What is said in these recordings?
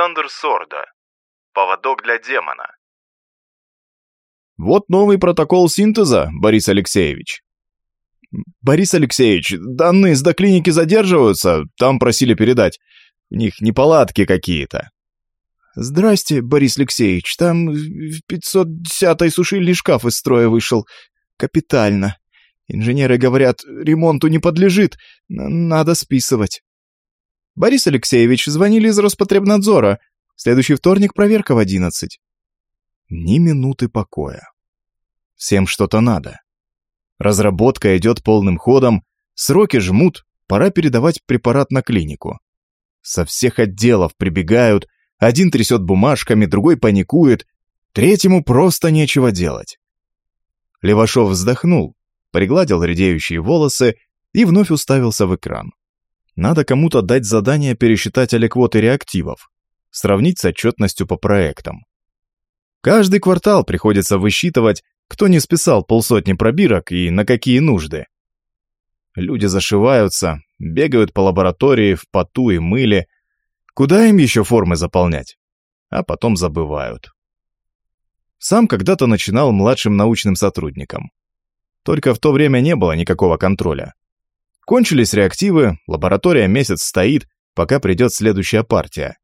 Александр Сорда. Поводок для демона. Вот новый протокол синтеза, Борис Алексеевич. Борис Алексеевич, данные с доклиники задерживаются, там просили передать. У них неполадки какие-то. Здрасте, Борис Алексеевич, там в 510-й сушильный шкаф из строя вышел. Капитально. Инженеры говорят, ремонту не подлежит, надо списывать. Борис Алексеевич, звонили из Роспотребнадзора. Следующий вторник проверка в одиннадцать. Ни минуты покоя. Всем что-то надо. Разработка идет полным ходом, сроки жмут, пора передавать препарат на клинику. Со всех отделов прибегают, один трясет бумажками, другой паникует, третьему просто нечего делать. Левашов вздохнул, пригладил редеющие волосы и вновь уставился в экран. Надо кому-то дать задание пересчитать аликвоты реактивов, сравнить с отчетностью по проектам. Каждый квартал приходится высчитывать, кто не списал полсотни пробирок и на какие нужды. Люди зашиваются, бегают по лаборатории в поту и мыле. Куда им еще формы заполнять? А потом забывают. Сам когда-то начинал младшим научным сотрудником. Только в то время не было никакого контроля. Кончились реактивы, лаборатория месяц стоит, пока придет следующая партия.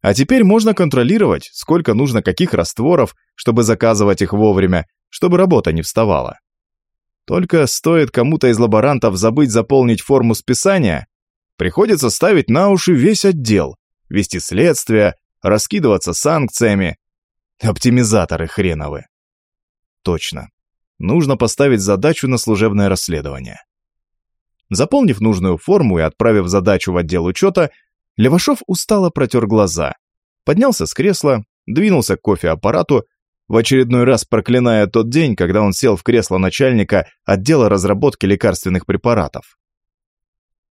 А теперь можно контролировать, сколько нужно каких растворов, чтобы заказывать их вовремя, чтобы работа не вставала. Только стоит кому-то из лаборантов забыть заполнить форму списания, приходится ставить на уши весь отдел, вести следствие, раскидываться санкциями. Оптимизаторы хреновы. Точно. Нужно поставить задачу на служебное расследование. Заполнив нужную форму и отправив задачу в отдел учета, Левашов устало протер глаза, поднялся с кресла, двинулся к кофеаппарату, в очередной раз проклиная тот день, когда он сел в кресло начальника отдела разработки лекарственных препаратов.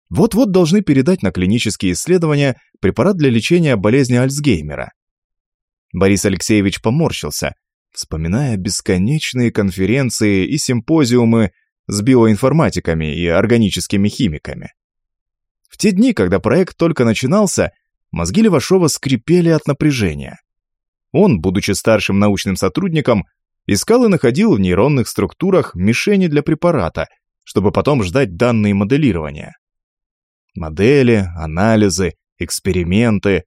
Вот-вот должны передать на клинические исследования препарат для лечения болезни Альцгеймера. Борис Алексеевич поморщился, вспоминая бесконечные конференции и симпозиумы с биоинформатиками и органическими химиками. В те дни, когда проект только начинался, мозги Левашова скрипели от напряжения. Он, будучи старшим научным сотрудником, искал и находил в нейронных структурах мишени для препарата, чтобы потом ждать данные моделирования. Модели, анализы, эксперименты.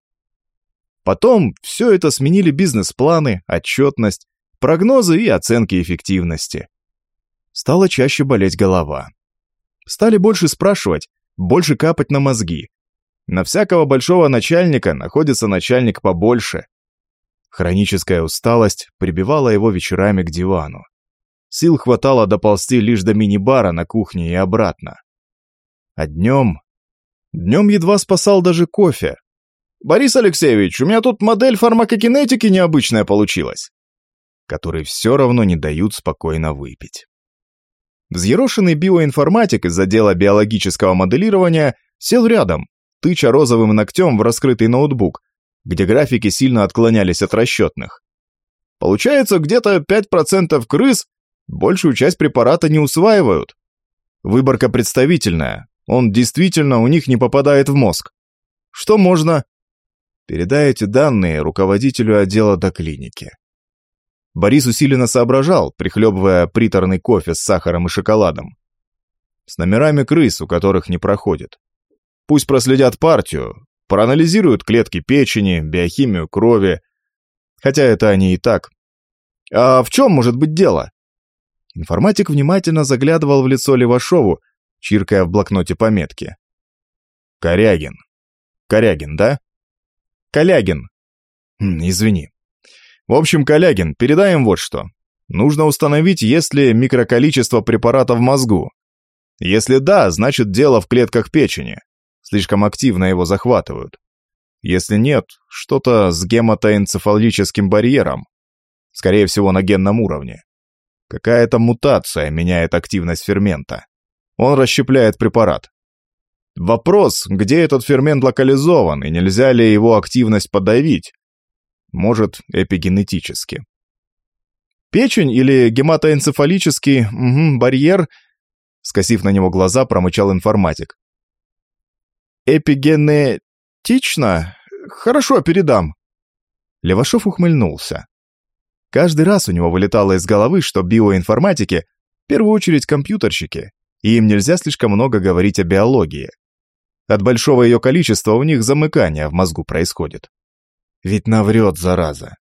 Потом все это сменили бизнес-планы, отчетность, прогнозы и оценки эффективности. Стала чаще болеть голова. Стали больше спрашивать, больше капать на мозги. На всякого большого начальника находится начальник побольше. Хроническая усталость прибивала его вечерами к дивану. Сил хватало доползти лишь до мини-бара на кухне и обратно. А днем... Днем едва спасал даже кофе. «Борис Алексеевич, у меня тут модель фармакокинетики необычная получилась», который все равно не дают спокойно выпить. Взъерошенный биоинформатик из отдела биологического моделирования сел рядом, тыча розовым ногтем в раскрытый ноутбук, где графики сильно отклонялись от расчетных. Получается, где-то 5% крыс большую часть препарата не усваивают. Выборка представительная, он действительно у них не попадает в мозг. Что можно? Передайте данные руководителю отдела до клиники. Борис усиленно соображал, прихлебывая приторный кофе с сахаром и шоколадом. С номерами крыс, у которых не проходит. Пусть проследят партию, проанализируют клетки печени, биохимию крови. Хотя это они и так. А в чем может быть дело? Информатик внимательно заглядывал в лицо Левашову, чиркая в блокноте пометки. Корягин. Корягин, да? Калягин. Извини. В общем, Калягин, передаем вот что. Нужно установить, есть ли микроколичество препарата в мозгу. Если да, значит дело в клетках печени. Слишком активно его захватывают. Если нет, что-то с гематоэнцефалическим барьером. Скорее всего, на генном уровне. Какая-то мутация меняет активность фермента. Он расщепляет препарат. Вопрос, где этот фермент локализован и нельзя ли его активность подавить, может, эпигенетически. Печень или гематоэнцефалический угу, барьер, скосив на него глаза, промычал информатик. Эпигенетично? хорошо, передам». Левашов ухмыльнулся. Каждый раз у него вылетало из головы, что биоинформатики в первую очередь компьютерщики, и им нельзя слишком много говорить о биологии. От большого ее количества у них замыкание в мозгу происходит. Ведь наврет, зараза.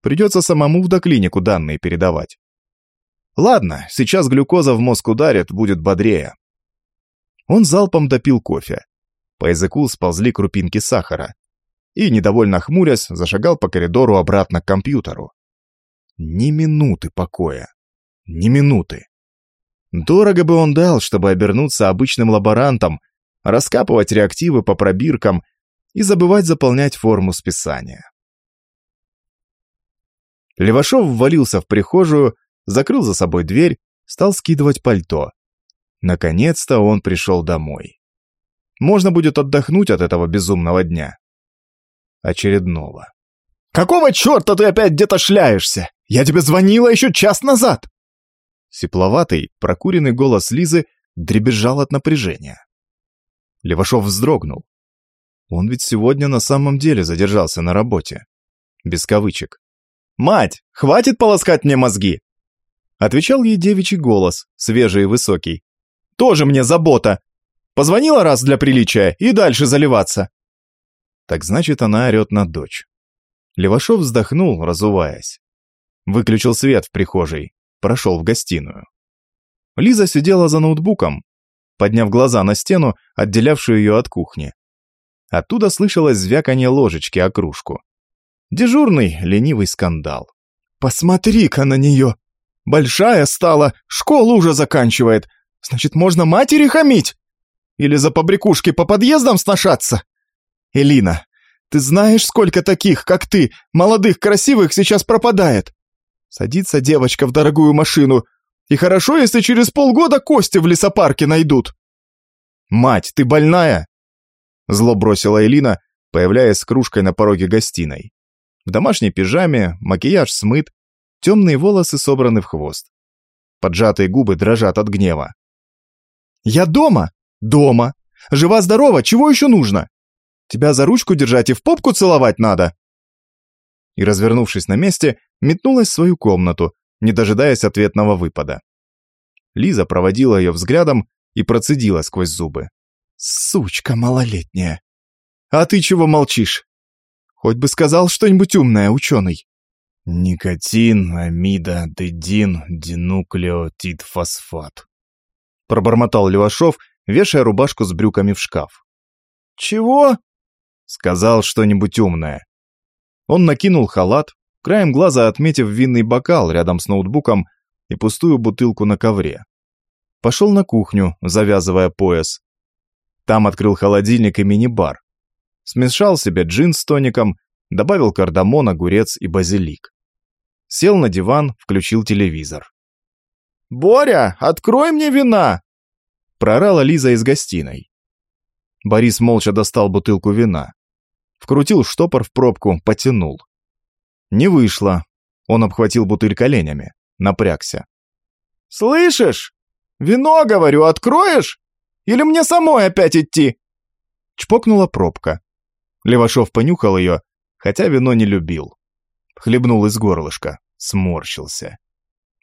Придется самому в доклинику данные передавать. Ладно, сейчас глюкоза в мозг ударит, будет бодрее. Он залпом допил кофе. По языку сползли крупинки сахара. И, недовольно хмурясь, зашагал по коридору обратно к компьютеру. Ни минуты покоя. Ни минуты. Дорого бы он дал, чтобы обернуться обычным лаборантом, раскапывать реактивы по пробиркам и забывать заполнять форму списания. Левашов ввалился в прихожую, закрыл за собой дверь, стал скидывать пальто. Наконец-то он пришел домой. Можно будет отдохнуть от этого безумного дня. Очередного. «Какого черта ты опять где-то шляешься? Я тебе звонила еще час назад!» Сепловатый, прокуренный голос Лизы дребезжал от напряжения. Левашов вздрогнул. Он ведь сегодня на самом деле задержался на работе. Без кавычек. «Мать, хватит полоскать мне мозги!» Отвечал ей девичий голос, свежий и высокий. «Тоже мне забота! Позвонила раз для приличия и дальше заливаться!» Так значит, она орет на дочь. Левашов вздохнул, разуваясь. Выключил свет в прихожей, прошел в гостиную. Лиза сидела за ноутбуком, подняв глаза на стену, отделявшую ее от кухни. Оттуда слышалось звяканье ложечки о кружку. Дежурный, ленивый скандал. «Посмотри-ка на нее! Большая стала, школу уже заканчивает. Значит, можно матери хамить? Или за побрякушки по подъездам сношаться? Элина, ты знаешь, сколько таких, как ты, молодых, красивых, сейчас пропадает? Садится девочка в дорогую машину, и хорошо, если через полгода кости в лесопарке найдут. Мать, ты больная? Зло бросила Элина, появляясь с кружкой на пороге гостиной. В домашней пижаме, макияж смыт, темные волосы собраны в хвост. Поджатые губы дрожат от гнева. «Я дома! Дома! Жива-здорова, чего еще нужно? Тебя за ручку держать и в попку целовать надо!» И, развернувшись на месте, метнулась в свою комнату, не дожидаясь ответного выпада. Лиза проводила ее взглядом и процедила сквозь зубы. «Сучка малолетняя! А ты чего молчишь? Хоть бы сказал что-нибудь умное, ученый!» «Никотин, амида, дедин, динуклеотид-фосфат», пробормотал Левашов, вешая рубашку с брюками в шкаф. «Чего?» Сказал что-нибудь умное. Он накинул халат, краем глаза отметив винный бокал рядом с ноутбуком и пустую бутылку на ковре. Пошел на кухню, завязывая пояс. Там открыл холодильник и мини-бар. Смешал себе джин с тоником, добавил кардамон, огурец и базилик. Сел на диван, включил телевизор. «Боря, открой мне вина!» Прорала Лиза из гостиной. Борис молча достал бутылку вина. Вкрутил штопор в пробку, потянул. Не вышло. Он обхватил бутыль коленями, напрягся. «Слышишь? Вино, говорю, откроешь? Или мне самой опять идти?» Чпокнула пробка. Левашов понюхал ее, хотя вино не любил. Хлебнул из горлышка, сморщился.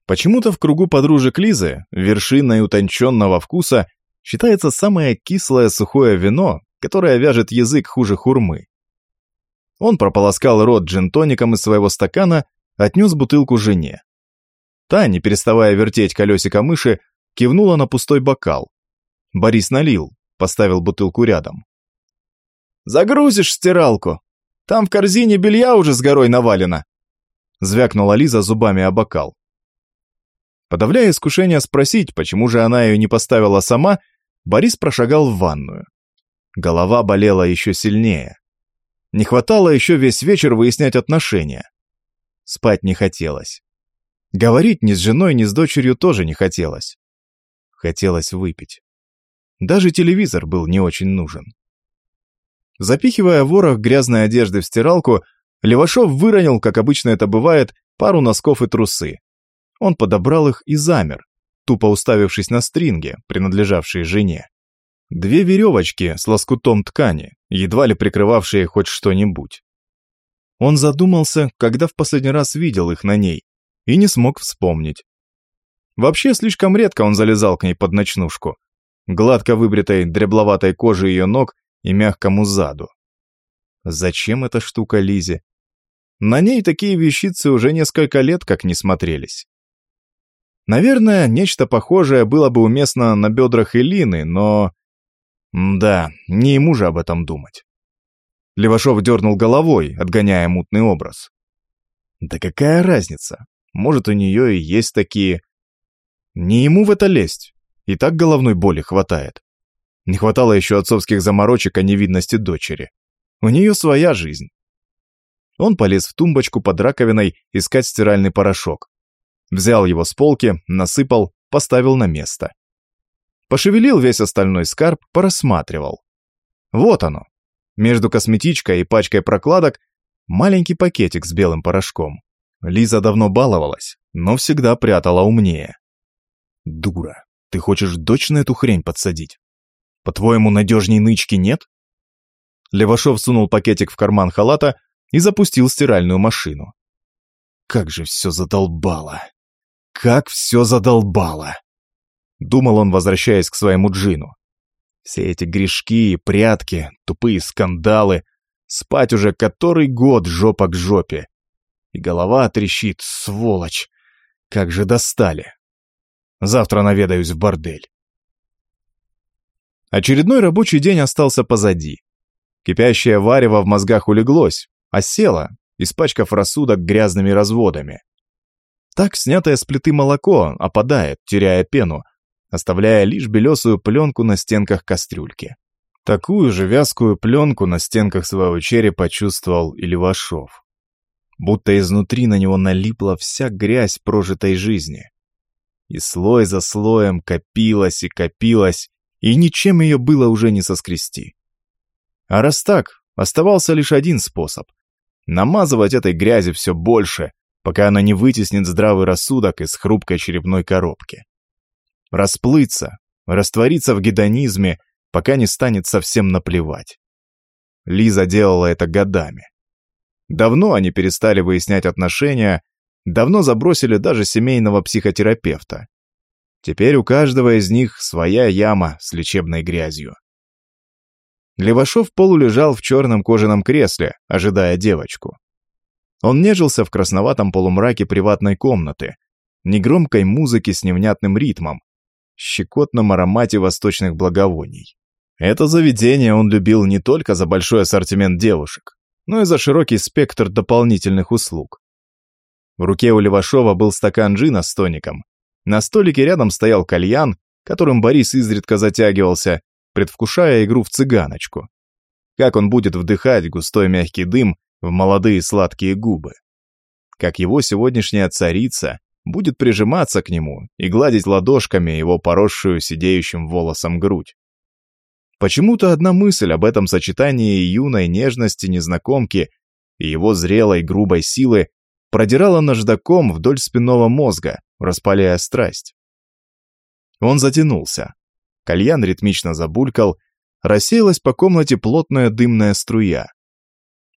Почему-то в кругу подружек Лизы вершиной утонченного вкуса считается самое кислое сухое вино, которое вяжет язык хуже хурмы. Он прополоскал рот джин-тоником из своего стакана, отнес бутылку жене. Та, не переставая вертеть колесико мыши, кивнула на пустой бокал. Борис налил, поставил бутылку рядом. «Загрузишь стиралку? Там в корзине белья уже с горой навалено!» Звякнула Лиза зубами о бокал. Подавляя искушение спросить, почему же она ее не поставила сама, Борис прошагал в ванную. Голова болела еще сильнее. Не хватало еще весь вечер выяснять отношения. Спать не хотелось. Говорить ни с женой, ни с дочерью тоже не хотелось. Хотелось выпить. Даже телевизор был не очень нужен. Запихивая ворох грязной одежды в стиралку, Левашов выронил, как обычно это бывает, пару носков и трусы. Он подобрал их и замер, тупо уставившись на стринги, принадлежавшие жене. Две веревочки с лоскутом ткани, едва ли прикрывавшие хоть что-нибудь. Он задумался, когда в последний раз видел их на ней, и не смог вспомнить. Вообще, слишком редко он залезал к ней под ночнушку, гладко выбритой дребловатой кожи ее ног и мягкому заду. Зачем эта штука Лизе? На ней такие вещицы уже несколько лет как не смотрелись. Наверное, нечто похожее было бы уместно на бедрах Элины, но... Да, не ему же об этом думать. Левашов дернул головой, отгоняя мутный образ. Да какая разница? Может, у нее и есть такие... Не ему в это лезть. И так головной боли хватает. Не хватало еще отцовских заморочек о невидности дочери. У нее своя жизнь. Он полез в тумбочку под раковиной искать стиральный порошок. Взял его с полки, насыпал, поставил на место. Пошевелил весь остальной скарб, порассматривал. Вот оно. Между косметичкой и пачкой прокладок маленький пакетик с белым порошком. Лиза давно баловалась, но всегда прятала умнее. Дура, ты хочешь дочь на эту хрень подсадить? По-твоему, надежней нычки нет? Левашов сунул пакетик в карман халата и запустил стиральную машину. Как же все задолбало! Как все задолбало! Думал он, возвращаясь к своему джину. Все эти грешки, прятки, тупые скандалы. Спать уже который год жопа к жопе. И голова трещит, сволочь. Как же достали. Завтра наведаюсь в бордель. Очередной рабочий день остался позади. Кипящее варево в мозгах улеглось, осело, испачкав рассудок грязными разводами. Так снятое с плиты молоко опадает, теряя пену, оставляя лишь белесую пленку на стенках кастрюльки. Такую же вязкую пленку на стенках своего черепа чувствовал и Левашов. Будто изнутри на него налипла вся грязь прожитой жизни. И слой за слоем копилась и копилась, и ничем ее было уже не соскрести. А раз так, оставался лишь один способ — намазывать этой грязи все больше, пока она не вытеснит здравый рассудок из хрупкой черепной коробки. Расплыться, раствориться в гедонизме, пока не станет совсем наплевать. Лиза делала это годами. Давно они перестали выяснять отношения, давно забросили даже семейного психотерапевта. Теперь у каждого из них своя яма с лечебной грязью. Левашов полулежал в черном кожаном кресле, ожидая девочку. Он нежился в красноватом полумраке приватной комнаты, негромкой музыки с невнятным ритмом, щекотном аромате восточных благовоний. Это заведение он любил не только за большой ассортимент девушек, но и за широкий спектр дополнительных услуг. В руке у Левашова был стакан джина с тоником. На столике рядом стоял кальян, которым Борис изредка затягивался, предвкушая игру в цыганочку. Как он будет вдыхать густой мягкий дым в молодые сладкие губы. Как его сегодняшняя царица будет прижиматься к нему и гладить ладошками его поросшую сидеющим волосом грудь. Почему-то одна мысль об этом сочетании юной нежности незнакомки и его зрелой грубой силы продирала наждаком вдоль спинного мозга, распаляя страсть. Он затянулся. Кальян ритмично забулькал, рассеялась по комнате плотная дымная струя.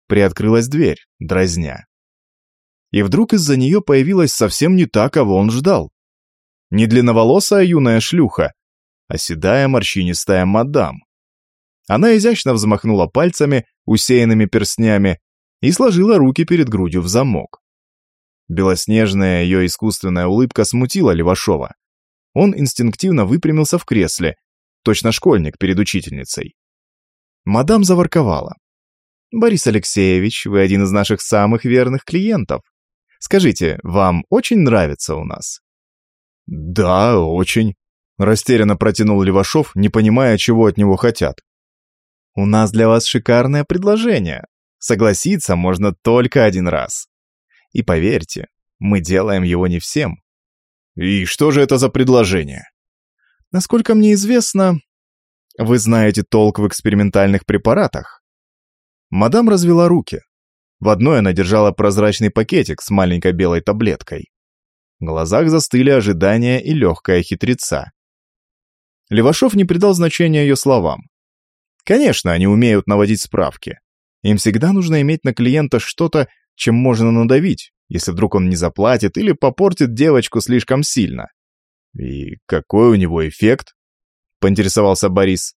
Приоткрылась дверь, дразня. И вдруг из-за нее появилась совсем не та, кого он ждал. Не длинноволосая юная шлюха, а седая морщинистая мадам. Она изящно взмахнула пальцами, усеянными перстнями, и сложила руки перед грудью в замок. Белоснежная ее искусственная улыбка смутила Левашова. Он инстинктивно выпрямился в кресле, точно школьник перед учительницей. Мадам заворковала. «Борис Алексеевич, вы один из наших самых верных клиентов. Скажите, вам очень нравится у нас?» «Да, очень», — растерянно протянул Левашов, не понимая, чего от него хотят. «У нас для вас шикарное предложение. Согласиться можно только один раз. И поверьте, мы делаем его не всем. И что же это за предложение? Насколько мне известно, вы знаете толк в экспериментальных препаратах. Мадам развела руки. В одной она держала прозрачный пакетик с маленькой белой таблеткой. В глазах застыли ожидания и легкая хитреца. Левашов не придал значения ее словам. Конечно, они умеют наводить справки. Им всегда нужно иметь на клиента что-то, чем можно надавить, если вдруг он не заплатит или попортит девочку слишком сильно. «И какой у него эффект?» — поинтересовался Борис.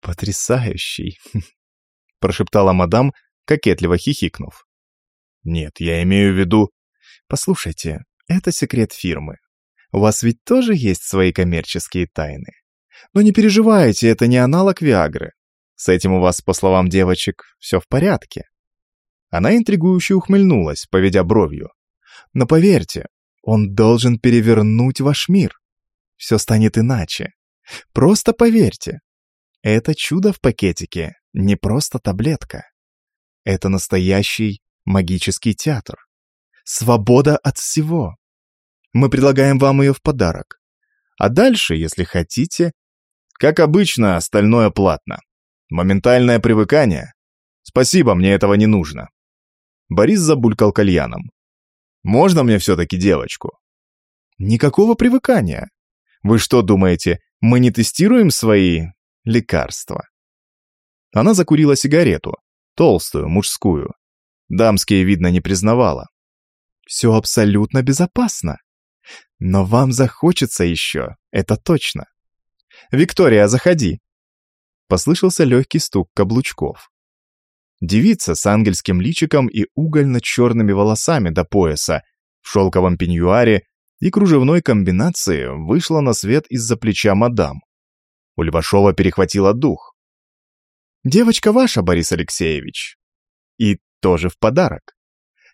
«Потрясающий!» — прошептала мадам, кокетливо хихикнув. «Нет, я имею в виду...» «Послушайте, это секрет фирмы. У вас ведь тоже есть свои коммерческие тайны. Но не переживайте, это не аналог Виагры. С этим у вас, по словам девочек, все в порядке». Она интригующе ухмыльнулась, поведя бровью. «Но поверьте, он должен перевернуть ваш мир. Все станет иначе. Просто поверьте. Это чудо в пакетике, не просто таблетка. Это настоящий магический театр. Свобода от всего. Мы предлагаем вам ее в подарок. А дальше, если хотите, как обычно, остальное платно. Моментальное привыкание. Спасибо, мне этого не нужно. Борис забулькал кальяном. Можно мне все-таки девочку? Никакого привыкания. Вы что думаете, мы не тестируем свои лекарства? Она закурила сигарету, толстую, мужскую. Дамские, видно, не признавала. Все абсолютно безопасно. Но вам захочется еще, это точно. «Виктория, заходи!» Послышался легкий стук каблучков. Девица с ангельским личиком и угольно-черными волосами до пояса, в шелковом пеньюаре и кружевной комбинации вышла на свет из-за плеча мадам. У Левашова перехватила дух. «Девочка ваша, Борис Алексеевич. И тоже в подарок.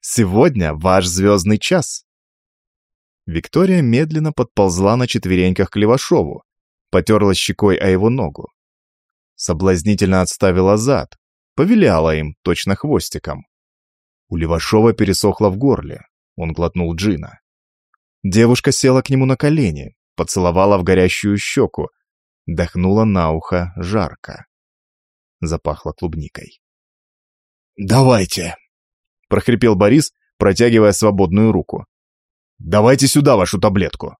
Сегодня ваш звездный час». Виктория медленно подползла на четвереньках к Левашову, потерла щекой о его ногу. Соблазнительно отставила зад, повиляла им, точно хвостиком. У Левашова пересохло в горле, он глотнул джина. Девушка села к нему на колени, поцеловала в горящую щеку, дохнула на ухо жарко. Запахло клубникой. «Давайте!» — прохрипел Борис, протягивая свободную руку. «Давайте сюда вашу таблетку!»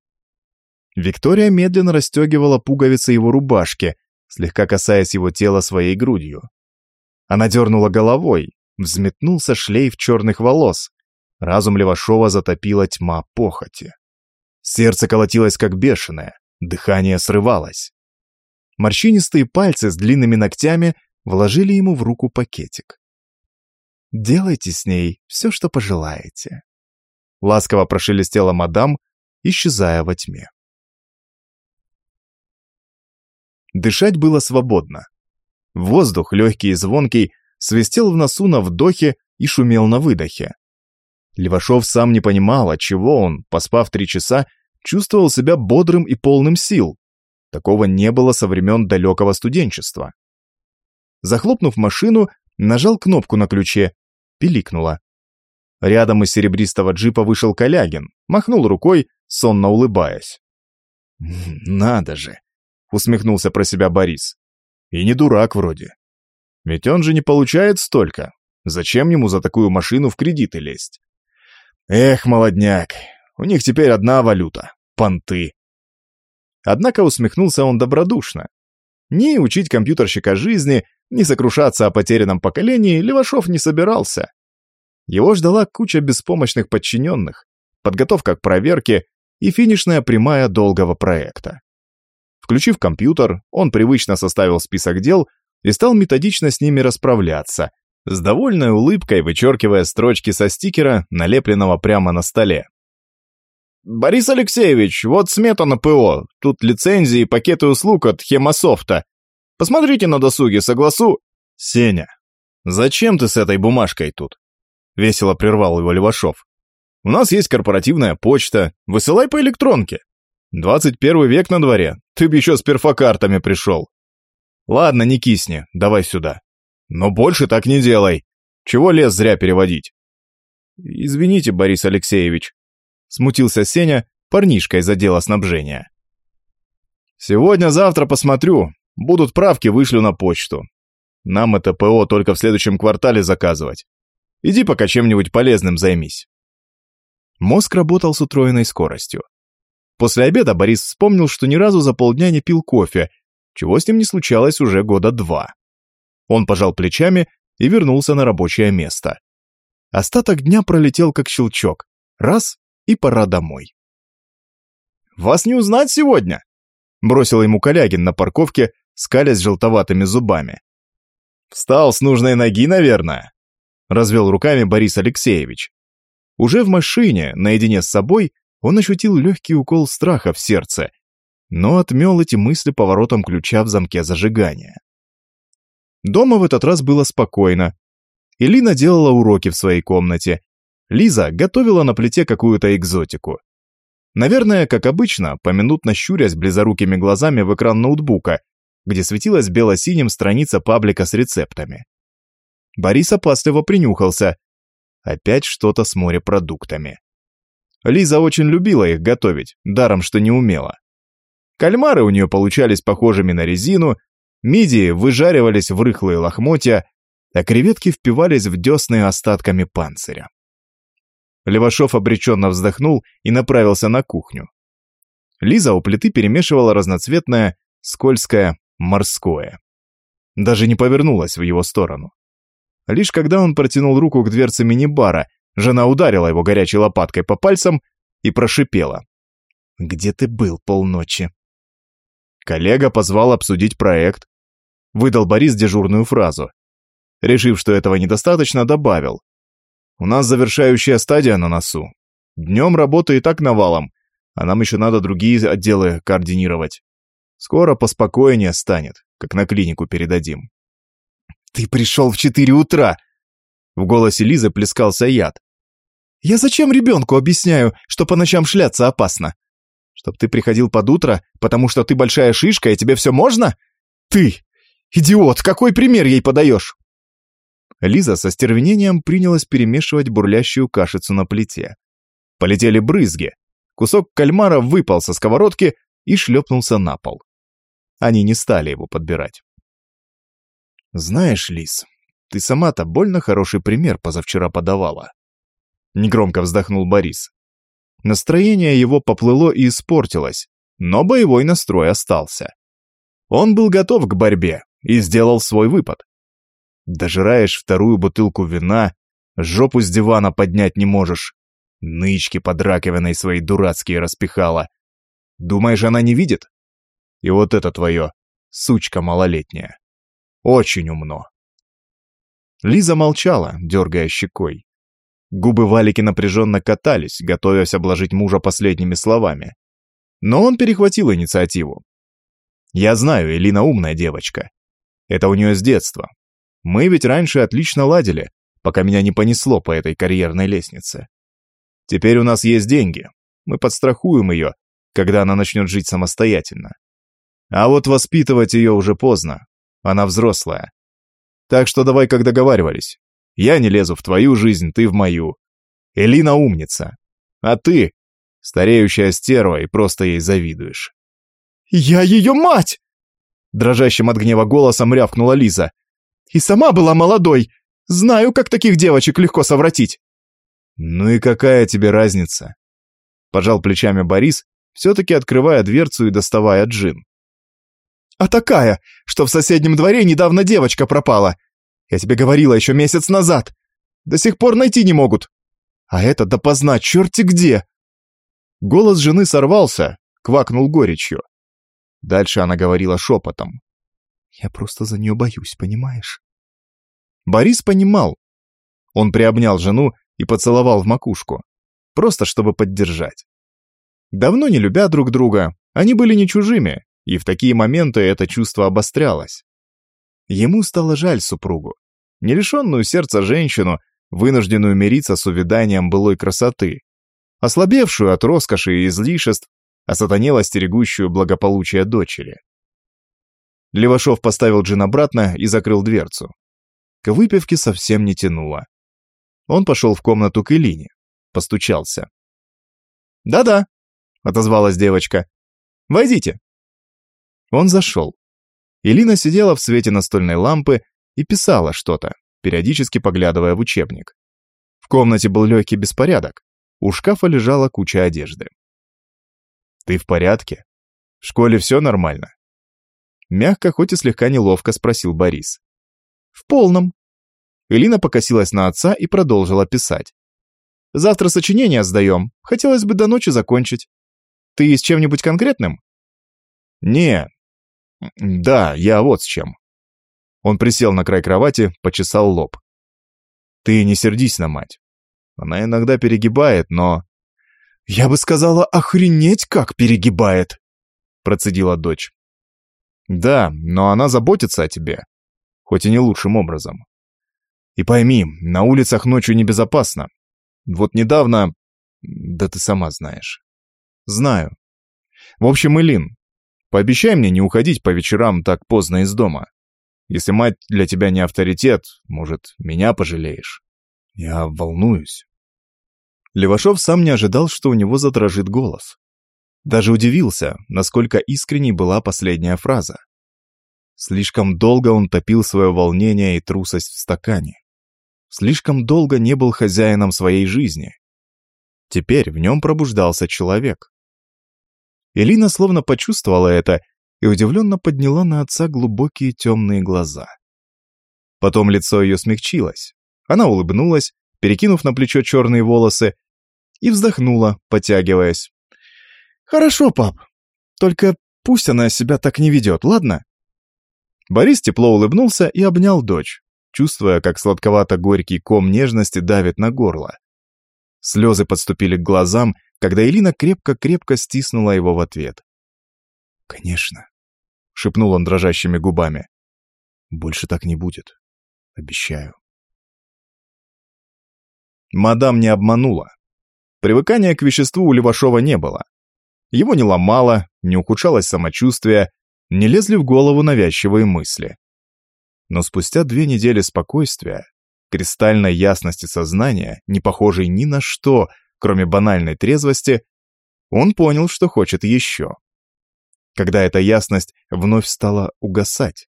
Виктория медленно расстегивала пуговицы его рубашки, слегка касаясь его тела своей грудью. Она дернула головой, взметнулся шлейф черных волос. Разум Левашова затопила тьма похоти. Сердце колотилось как бешеное, дыхание срывалось. Морщинистые пальцы с длинными ногтями вложили ему в руку пакетик. «Делайте с ней все, что пожелаете», — ласково прошелестела мадам, исчезая во тьме. Дышать было свободно. Воздух, легкий и звонкий, свистел в носу на вдохе и шумел на выдохе. Левашов сам не понимал, отчего он, поспав три часа, чувствовал себя бодрым и полным сил. Такого не было со времен далекого студенчества. Захлопнув машину, нажал кнопку на ключе, пиликнуло. Рядом из серебристого джипа вышел Калягин, махнул рукой, сонно улыбаясь. «Надо же!» — усмехнулся про себя Борис. И не дурак вроде. Ведь он же не получает столько. Зачем ему за такую машину в кредиты лезть? Эх, молодняк, у них теперь одна валюта — понты. Однако усмехнулся он добродушно. Ни учить компьютерщика жизни, ни сокрушаться о потерянном поколении Левашов не собирался. Его ждала куча беспомощных подчиненных, подготовка к проверке и финишная прямая долгого проекта. Включив компьютер, он привычно составил список дел и стал методично с ними расправляться, с довольной улыбкой вычеркивая строчки со стикера, налепленного прямо на столе. «Борис Алексеевич, вот смета на ПО. Тут лицензии и пакеты услуг от Хемософта. Посмотрите на досуге, согласу...» «Сеня, зачем ты с этой бумажкой тут?» Весело прервал его Левашов. «У нас есть корпоративная почта. Высылай по электронке. 21 век на дворе. Ты б еще с перфокартами пришел. Ладно, не кисни, давай сюда. Но больше так не делай. Чего лес зря переводить? Извините, Борис Алексеевич. Смутился Сеня, парнишка из отдела снабжения. Сегодня-завтра посмотрю. Будут правки, вышлю на почту. Нам это ПО только в следующем квартале заказывать. Иди пока чем-нибудь полезным займись. Мозг работал с утроенной скоростью. После обеда Борис вспомнил, что ни разу за полдня не пил кофе, чего с ним не случалось уже года два. Он пожал плечами и вернулся на рабочее место. Остаток дня пролетел как щелчок. Раз — и пора домой. «Вас не узнать сегодня!» — бросил ему Калягин на парковке, скалясь желтоватыми зубами. «Встал с нужной ноги, наверное», — развел руками Борис Алексеевич. Уже в машине, наедине с собой, он ощутил легкий укол страха в сердце, но отмел эти мысли поворотом ключа в замке зажигания. Дома в этот раз было спокойно. Элина делала уроки в своей комнате. Лиза готовила на плите какую-то экзотику. Наверное, как обычно, поминутно щурясь близорукими глазами в экран ноутбука, где светилась бело-синим страница паблика с рецептами. Борис опасливо принюхался. Опять что-то с морепродуктами. Лиза очень любила их готовить, даром что не умела. Кальмары у нее получались похожими на резину, мидии выжаривались в рыхлые лохмотья, а креветки впивались в десны остатками панциря. Левашов обреченно вздохнул и направился на кухню. Лиза у плиты перемешивала разноцветное, скользкое, морское. Даже не повернулась в его сторону. Лишь когда он протянул руку к дверце мини-бара, жена ударила его горячей лопаткой по пальцам и прошипела. «Где ты был полночи?» Коллега позвал обсудить проект. Выдал Борис дежурную фразу. Решив, что этого недостаточно, добавил. «У нас завершающая стадия на носу. Днем работы и так навалом, а нам еще надо другие отделы координировать. Скоро поспокойнее станет, как на клинику передадим». «Ты пришел в четыре утра!» В голосе Лизы плескался яд. «Я зачем ребенку объясняю, что по ночам шляться опасно? Чтоб ты приходил под утро, потому что ты большая шишка, и тебе все можно? Ты! Идиот, какой пример ей подаешь?» Лиза со стервенением принялась перемешивать бурлящую кашицу на плите. Полетели брызги. Кусок кальмара выпал со сковородки и шлепнулся на пол. Они не стали его подбирать. «Знаешь, Лиз, ты сама-то больно хороший пример позавчера подавала». Негромко вздохнул Борис. Настроение его поплыло и испортилось, но боевой настрой остался. Он был готов к борьбе и сделал свой выпад. Дожираешь вторую бутылку вина, жопу с дивана поднять не можешь, нычки под раковиной свои дурацкие распихала. Думаешь, она не видит? И вот это твое, сучка малолетняя. Очень умно. Лиза молчала, дергая щекой. Губы Валики напряженно катались, готовясь обложить мужа последними словами. Но он перехватил инициативу. «Я знаю, Элина умная девочка. Это у нее с детства. Мы ведь раньше отлично ладили, пока меня не понесло по этой карьерной лестнице. Теперь у нас есть деньги. Мы подстрахуем ее, когда она начнет жить самостоятельно. А вот воспитывать ее уже поздно. Она взрослая. Так что давай, как договаривались. Я не лезу в твою жизнь, ты в мою. Элина умница. А ты — стареющая стерва и просто ей завидуешь». «Я ее мать!» Дрожащим от гнева голосом рявкнула Лиза. «И сама была молодой. Знаю, как таких девочек легко совратить». «Ну и какая тебе разница?» Пожал плечами Борис, все-таки открывая дверцу и доставая джин. «А такая, что в соседнем дворе недавно девочка пропала. Я тебе говорила еще месяц назад. До сих пор найти не могут. А это допоздна, черти где!» Голос жены сорвался, квакнул горечью. Дальше она говорила шепотом. «Я просто за нее боюсь, понимаешь?» Борис понимал. Он приобнял жену и поцеловал в макушку, просто чтобы поддержать. Давно не любя друг друга, они были не чужими, и в такие моменты это чувство обострялось. Ему стало жаль супругу не лишенную сердца женщину, вынужденную мириться с увяданием былой красоты, ослабевшую от роскоши и излишеств, а сатанело стерегущую благополучие дочери. Левашов поставил джин обратно и закрыл дверцу. К выпивке совсем не тянуло. Он пошел в комнату к Элине, постучался. «Да-да», — отозвалась девочка. «Войдите». Он зашел. Элина сидела в свете настольной лампы и писала что-то, периодически поглядывая в учебник. В комнате был легкий беспорядок. У шкафа лежала куча одежды. Ты в порядке? В школе все нормально?» Мягко, хоть и слегка неловко спросил Борис. «В полном». Элина покосилась на отца и продолжила писать. «Завтра сочинение сдаем. Хотелось бы до ночи закончить. Ты с чем-нибудь конкретным?» «Не. Да, я вот с чем». Он присел на край кровати, почесал лоб. «Ты не сердись на мать. Она иногда перегибает, но...» «Я бы сказала, охренеть, как перегибает!» Процедила дочь. «Да, но она заботится о тебе, хоть и не лучшим образом. И пойми, на улицах ночью небезопасно. Вот недавно... Да ты сама знаешь». «Знаю. В общем, Илин, пообещай мне не уходить по вечерам так поздно из дома. Если мать для тебя не авторитет, может, меня пожалеешь? Я волнуюсь». Левашов сам не ожидал, что у него задрожит голос. Даже удивился, насколько искренней была последняя фраза. Слишком долго он топил свое волнение и трусость в стакане. Слишком долго не был хозяином своей жизни. Теперь в нем пробуждался человек. Элина словно почувствовала это и удивленно подняла на отца глубокие темные глаза. Потом лицо ее смягчилось. Она улыбнулась, перекинув на плечо черные волосы, и вздохнула, потягиваясь. «Хорошо, пап. Только пусть она себя так не ведет, ладно?» Борис тепло улыбнулся и обнял дочь, чувствуя, как сладковато-горький ком нежности давит на горло. Слезы подступили к глазам, когда Элина крепко-крепко стиснула его в ответ. «Конечно», — шепнул он дрожащими губами. «Больше так не будет. Обещаю». Мадам не обманула. Привыкания к веществу у Левашова не было. Его не ломало, не ухудшалось самочувствие, не лезли в голову навязчивые мысли. Но спустя две недели спокойствия, кристальной ясности сознания, не похожей ни на что, кроме банальной трезвости, он понял, что хочет еще. Когда эта ясность вновь стала угасать.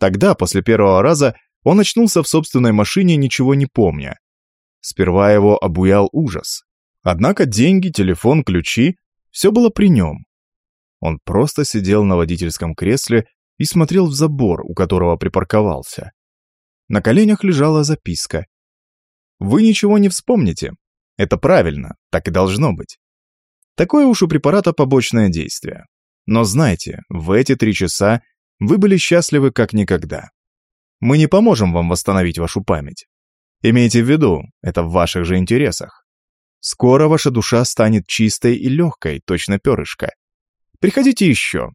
Тогда, после первого раза, он очнулся в собственной машине, ничего не помня, Сперва его обуял ужас. Однако деньги, телефон, ключи — все было при нем. Он просто сидел на водительском кресле и смотрел в забор, у которого припарковался. На коленях лежала записка. «Вы ничего не вспомните. Это правильно, так и должно быть. Такое уж у препарата побочное действие. Но знайте, в эти три часа вы были счастливы как никогда. Мы не поможем вам восстановить вашу память. Имейте в виду, это в ваших же интересах. Скоро ваша душа станет чистой и легкой, точно перышко. Приходите еще.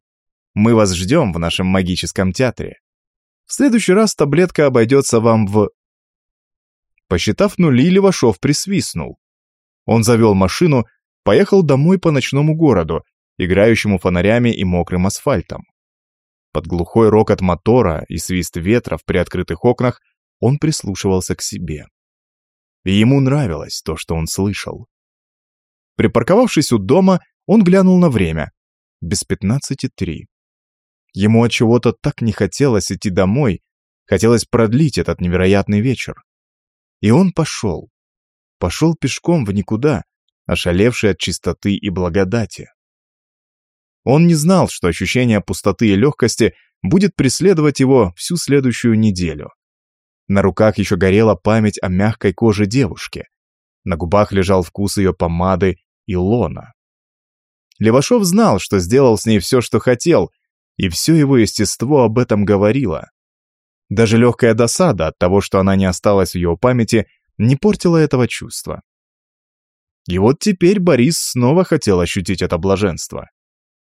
Мы вас ждем в нашем магическом театре. В следующий раз таблетка обойдется вам в... Посчитав нули, Левашов присвистнул. Он завел машину, поехал домой по ночному городу, играющему фонарями и мокрым асфальтом. Под глухой рокот мотора и свист ветра в приоткрытых окнах он прислушивался к себе. И ему нравилось то, что он слышал. Припарковавшись у дома, он глянул на время. Без пятнадцати три. Ему от чего-то так не хотелось идти домой, хотелось продлить этот невероятный вечер. И он пошел. Пошел пешком в никуда, ошалевший от чистоты и благодати. Он не знал, что ощущение пустоты и легкости будет преследовать его всю следующую неделю. На руках еще горела память о мягкой коже девушки. На губах лежал вкус ее помады и лона. Левашов знал, что сделал с ней все, что хотел, и все его естество об этом говорило. Даже легкая досада от того, что она не осталась в его памяти, не портила этого чувства. И вот теперь Борис снова хотел ощутить это блаженство.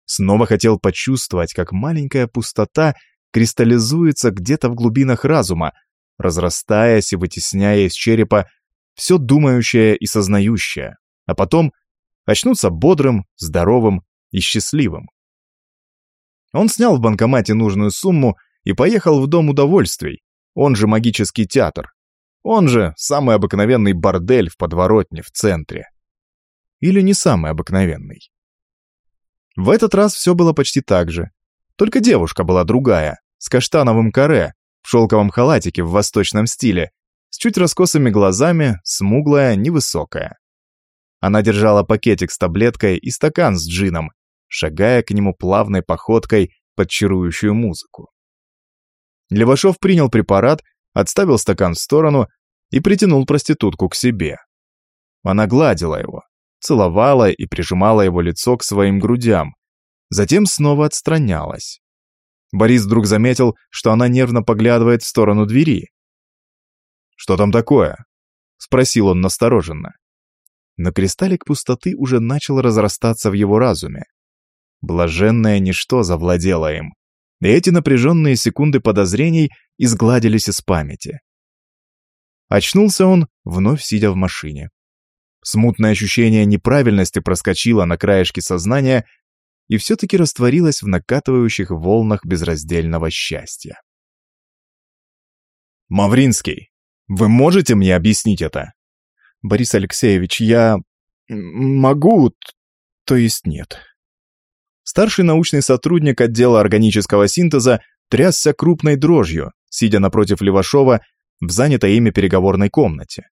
Снова хотел почувствовать, как маленькая пустота кристаллизуется где-то в глубинах разума, разрастаясь и вытесняя из черепа все думающее и сознающее, а потом очнуться бодрым, здоровым и счастливым. Он снял в банкомате нужную сумму и поехал в Дом удовольствий, он же магический театр, он же самый обыкновенный бордель в подворотне в центре. Или не самый обыкновенный. В этот раз все было почти так же, только девушка была другая, с каштановым каре, в шелковом халатике в восточном стиле, с чуть раскосыми глазами, смуглая, невысокая. она держала пакетик с таблеткой и стакан с джином, шагая к нему плавной походкой под чарующую музыку. Левашов принял препарат, отставил стакан в сторону и притянул проститутку к себе. Она гладила его, целовала и прижимала его лицо к своим грудям, затем снова отстранялась. Борис вдруг заметил, что она нервно поглядывает в сторону двери. «Что там такое?» — спросил он настороженно. Но кристаллик пустоты уже начал разрастаться в его разуме. Блаженное ничто завладело им, и эти напряженные секунды подозрений изгладились из памяти. Очнулся он, вновь сидя в машине. Смутное ощущение неправильности проскочило на краешке сознания и все-таки растворилось в накатывающих волнах безраздельного счастья. «Мавринский, вы можете мне объяснить это?» «Борис Алексеевич, я... могу... то есть нет». Старший научный сотрудник отдела органического синтеза трясся крупной дрожью, сидя напротив Левашова в занятой ими переговорной комнате.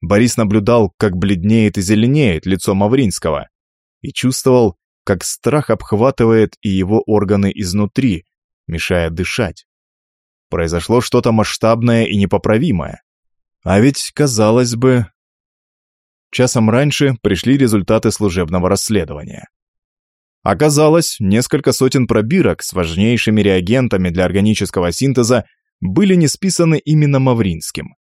Борис наблюдал, как бледнеет и зеленеет лицо Мавринского, и чувствовал, как страх обхватывает и его органы изнутри, мешая дышать. Произошло что-то масштабное и непоправимое. А ведь, казалось бы... Часом раньше пришли результаты служебного расследования. Оказалось, несколько сотен пробирок с важнейшими реагентами для органического синтеза были не списаны именно Мавринским.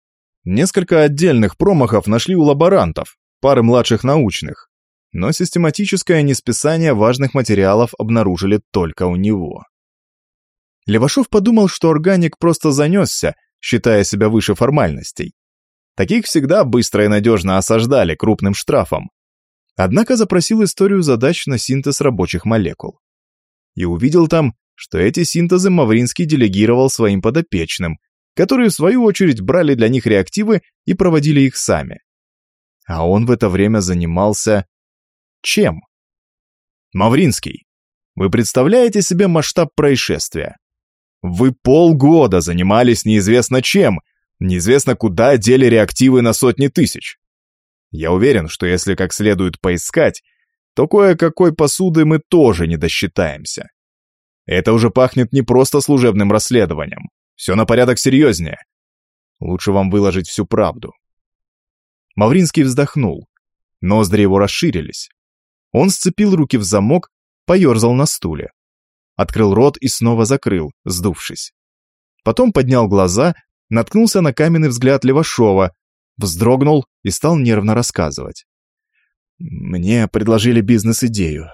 Несколько отдельных промахов нашли у лаборантов, пары младших научных, но систематическое несписание важных материалов обнаружили только у него. Левашов подумал, что органик просто занесся, считая себя выше формальностей. Таких всегда быстро и надежно осаждали крупным штрафом. Однако запросил историю задач на синтез рабочих молекул. И увидел там, что эти синтезы Мавринский делегировал своим подопечным, которые в свою очередь брали для них реактивы и проводили их сами. А он в это время занимался... чем? Мавринский, вы представляете себе масштаб происшествия? Вы полгода занимались неизвестно чем, неизвестно куда дели реактивы на сотни тысяч. Я уверен, что если как следует поискать, то кое-какой посуды мы тоже не досчитаемся. Это уже пахнет не просто служебным расследованием. Все на порядок серьезнее. Лучше вам выложить всю правду. Мавринский вздохнул. Ноздри его расширились. Он сцепил руки в замок, поерзал на стуле. Открыл рот и снова закрыл, сдувшись. Потом поднял глаза, наткнулся на каменный взгляд Левашова, вздрогнул и стал нервно рассказывать. «Мне предложили бизнес-идею.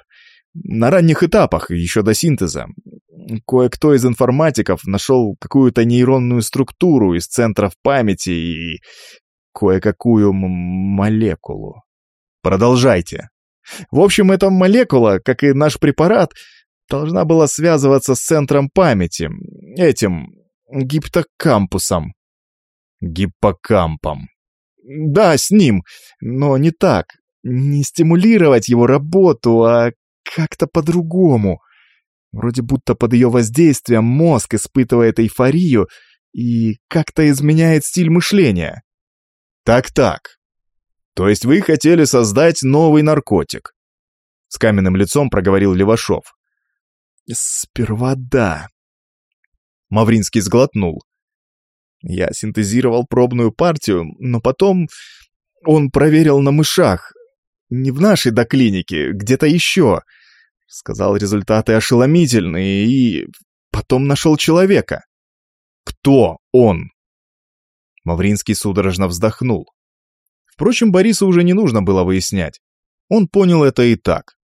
На ранних этапах, еще до синтеза. Кое-кто из информатиков нашел какую-то нейронную структуру из центров памяти и кое-какую молекулу. Продолжайте. В общем, эта молекула, как и наш препарат, должна была связываться с центром памяти, этим гиптокампусом. Гиппокампом. Да, с ним, но не так. Не стимулировать его работу, а как-то по-другому. Вроде будто под ее воздействием мозг испытывает эйфорию и как-то изменяет стиль мышления. Так-так. То есть вы хотели создать новый наркотик? С каменным лицом проговорил Левашов. Сперва да. Мавринский сглотнул. Я синтезировал пробную партию, но потом он проверил на мышах. Не в нашей доклинике, где-то еще. Сказал, результаты ошеломительные, и потом нашел человека. Кто он? Мавринский судорожно вздохнул. Впрочем, Борису уже не нужно было выяснять. Он понял это и так.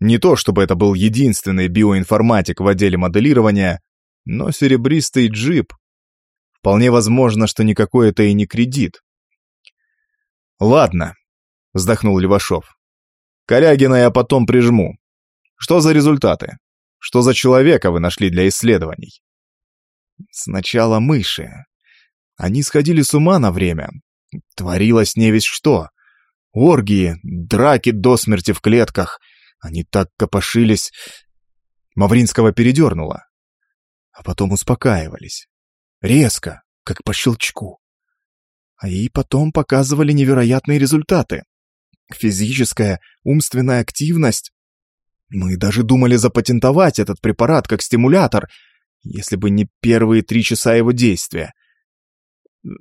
Не то, чтобы это был единственный биоинформатик в отделе моделирования, но серебристый джип. Вполне возможно, что никакой это и не кредит. «Ладно», — вздохнул Левашов. «Корягина я потом прижму. Что за результаты? Что за человека вы нашли для исследований? Сначала мыши. Они сходили с ума на время. Творилось не весь что. Оргии, драки до смерти в клетках. Они так копошились. Мавринского передернуло. А потом успокаивались. Резко, как по щелчку. А и потом показывали невероятные результаты. Физическая, умственная активность. Мы даже думали запатентовать этот препарат как стимулятор, если бы не первые три часа его действия.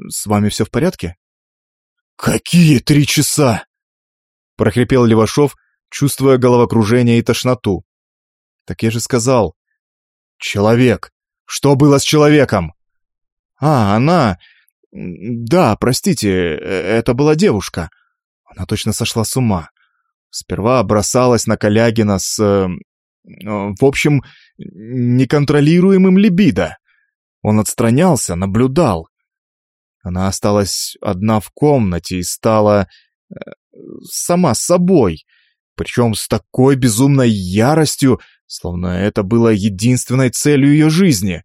С вами все в порядке? «Какие три часа?» — прохрипел Левашов, чувствуя головокружение и тошноту. «Так я же сказал». «Человек! Что было с человеком?» «А, она... Да, простите, э, это была девушка. Она точно сошла с ума. Сперва бросалась на Калягина с... Э, в общем, неконтролируемым либидо. Он отстранялся, наблюдал. Она осталась одна в комнате и стала... Э, сама собой. Причем с такой безумной яростью, словно это было единственной целью ее жизни.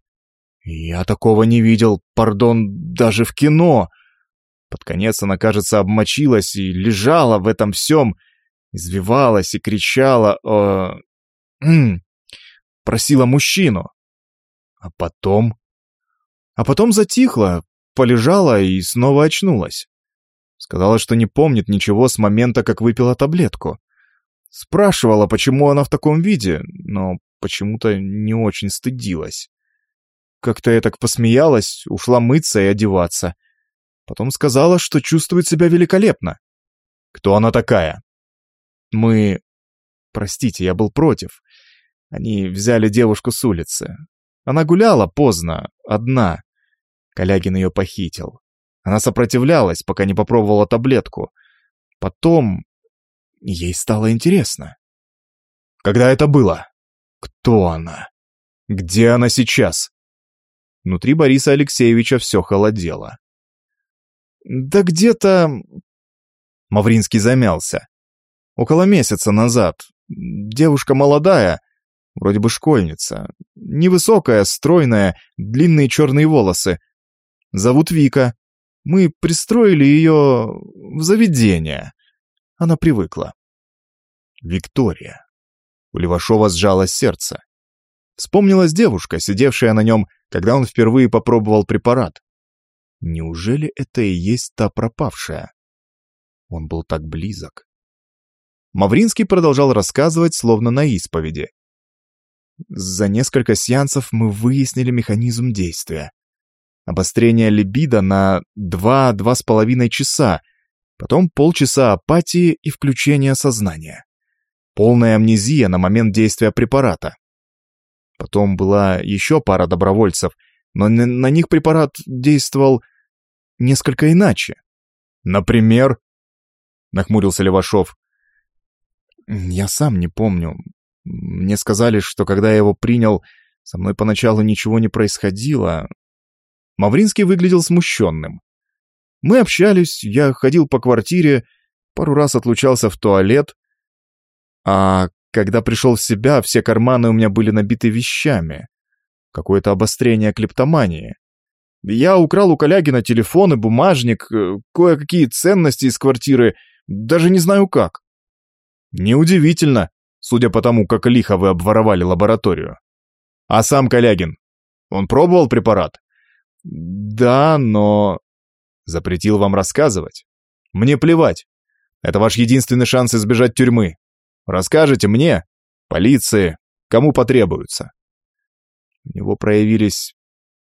Я такого не видел, пардон, даже в кино. Под конец она, кажется, обмочилась и лежала в этом всем, извивалась и кричала о... просила мужчину. А потом... А потом затихла, полежала и снова очнулась. Сказала, что не помнит ничего с момента, как выпила таблетку. Спрашивала, почему она в таком виде, но почему-то не очень стыдилась. Как-то я так посмеялась, ушла мыться и одеваться. Потом сказала, что чувствует себя великолепно. Кто она такая? Мы... Простите, я был против. Они взяли девушку с улицы. Она гуляла поздно, одна. Калягин ее похитил. Она сопротивлялась, пока не попробовала таблетку. Потом... Ей стало интересно. Когда это было? Кто она? Где она сейчас? Внутри Бориса Алексеевича все холодело. «Да где-то...» Мавринский замялся. «Около месяца назад. Девушка молодая, вроде бы школьница. Невысокая, стройная, длинные черные волосы. Зовут Вика. Мы пристроили ее в заведение. Она привыкла». «Виктория». У Левашова сжалось сердце. Вспомнилась девушка, сидевшая на нем когда он впервые попробовал препарат. Неужели это и есть та пропавшая? Он был так близок. Мавринский продолжал рассказывать, словно на исповеди. За несколько сеансов мы выяснили механизм действия. Обострение либидо на 2-2,5 часа, потом полчаса апатии и включение сознания. Полная амнезия на момент действия препарата. Потом была еще пара добровольцев, но на, них препарат действовал несколько иначе. «Например?» — нахмурился Левашов. «Я сам не помню. Мне сказали, что когда я его принял, со мной поначалу ничего не происходило». Мавринский выглядел смущенным. Мы общались, я ходил по квартире, пару раз отлучался в туалет. А когда пришел в себя, все карманы у меня были набиты вещами. Какое-то обострение клептомании. Я украл у Калягина телефон и бумажник, э, кое-какие ценности из квартиры, даже не знаю как. Неудивительно, судя по тому, как лихо вы обворовали лабораторию. А сам Калягин, он пробовал препарат? Да, но... Запретил вам рассказывать? Мне плевать. Это ваш единственный шанс избежать тюрьмы. Расскажете мне, полиции, кому потребуется. У него проявились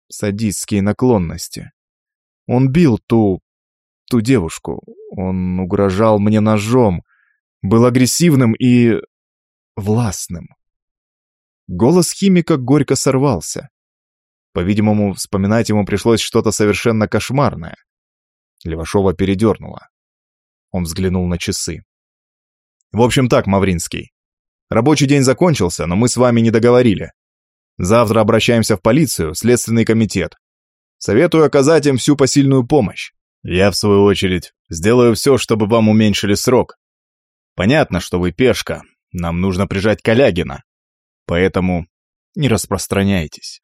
садистские наклонности. Он бил ту... ту девушку. Он угрожал мне ножом. Был агрессивным и... властным. Голос химика горько сорвался. По-видимому, вспоминать ему пришлось что-то совершенно кошмарное. Левашова передернула. Он взглянул на часы. В общем так, Мавринский. Рабочий день закончился, но мы с вами не договорили. Завтра обращаемся в полицию, следственный комитет. Советую оказать им всю посильную помощь. Я, в свою очередь, сделаю все, чтобы вам уменьшили срок. Понятно, что вы пешка. Нам нужно прижать Калягина. Поэтому не распространяйтесь.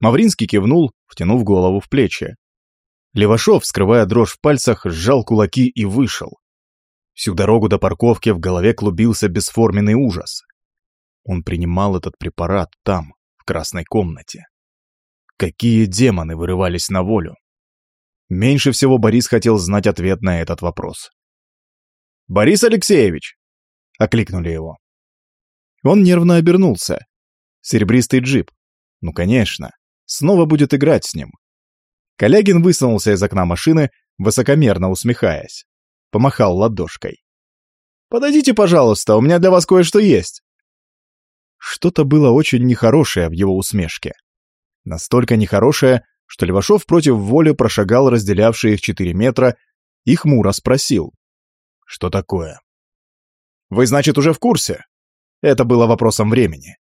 Мавринский кивнул, втянув голову в плечи. Левашов, скрывая дрожь в пальцах, сжал кулаки и вышел. Всю дорогу до парковки в голове клубился бесформенный ужас. Он принимал этот препарат там, в красной комнате. Какие демоны вырывались на волю? Меньше всего Борис хотел знать ответ на этот вопрос. «Борис Алексеевич!» — окликнули его. Он нервно обернулся. Серебристый джип. Ну, конечно. Снова будет играть с ним. Калягин высунулся из окна машины, высокомерно усмехаясь. Помахал ладошкой. «Подойдите, пожалуйста, у меня для вас кое-что есть». Что-то было очень нехорошее в его усмешке. Настолько нехорошее, что Левашов против воли прошагал разделявшие их четыре метра и хмуро спросил. «Что такое?» «Вы, значит, уже в курсе?» Это было вопросом времени.